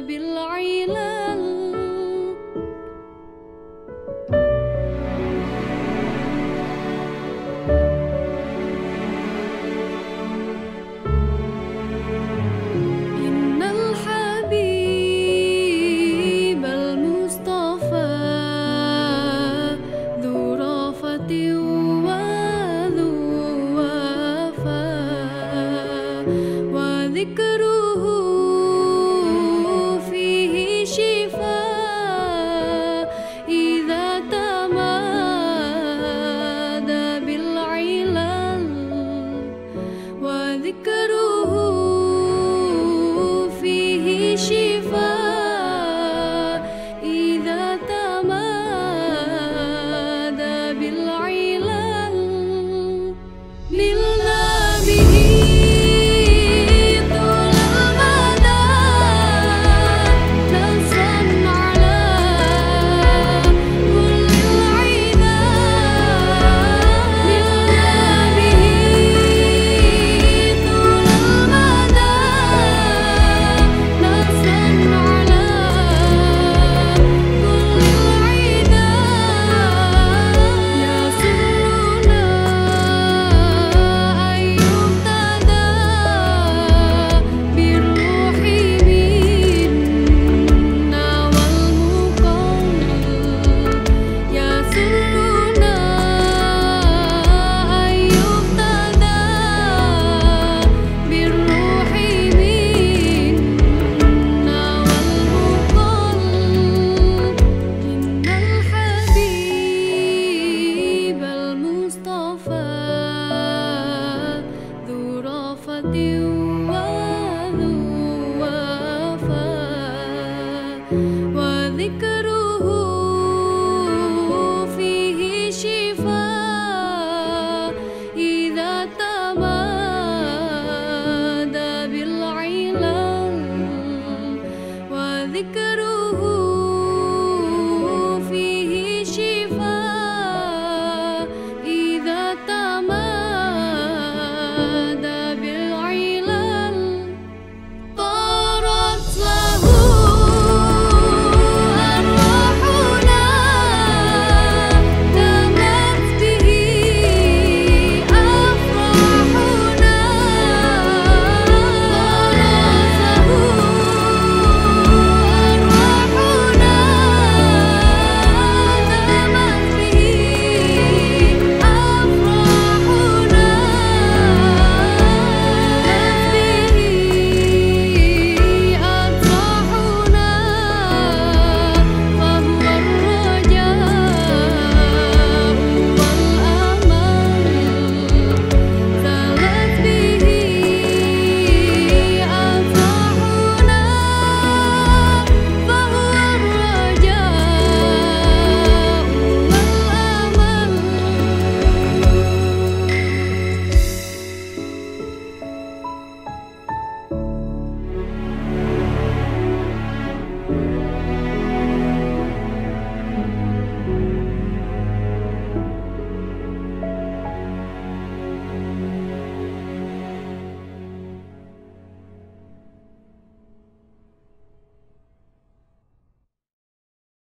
بالعلاج